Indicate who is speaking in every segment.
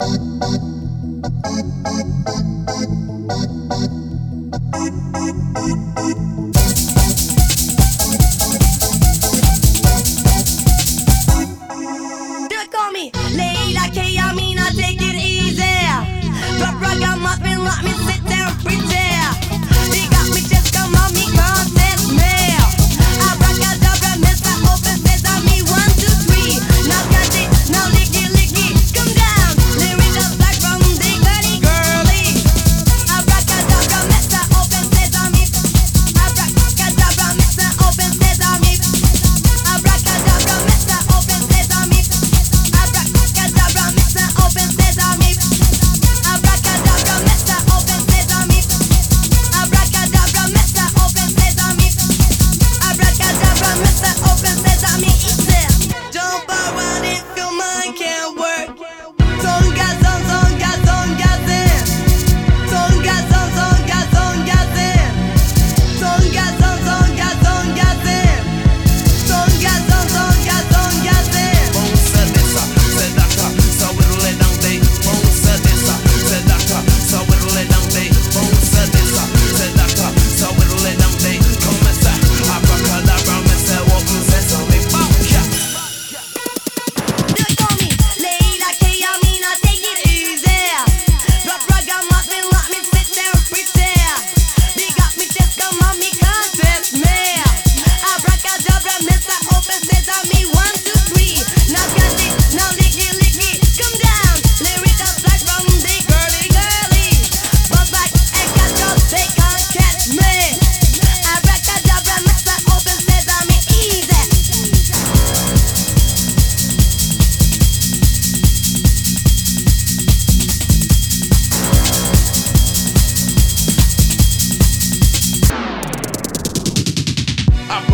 Speaker 1: Thank you.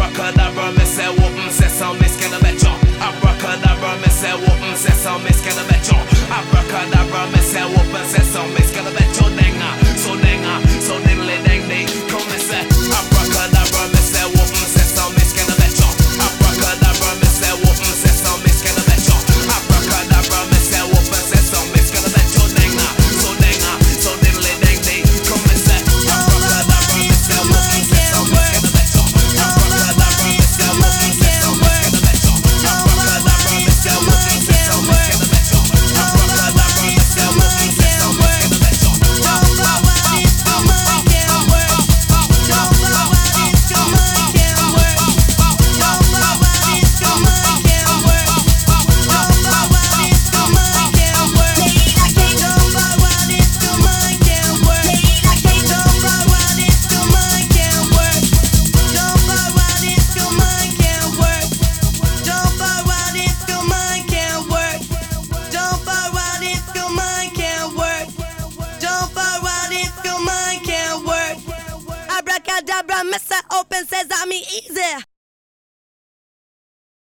Speaker 2: Abracadabra, me say whoopin', mm, say some miss can a bet you. Abracadabra, me say whoopin', mm, say some miss can a bet you. Abracadabra, me say whoopin', mm, say some miss.
Speaker 1: abracadabra, Mister it open, says I'm easy.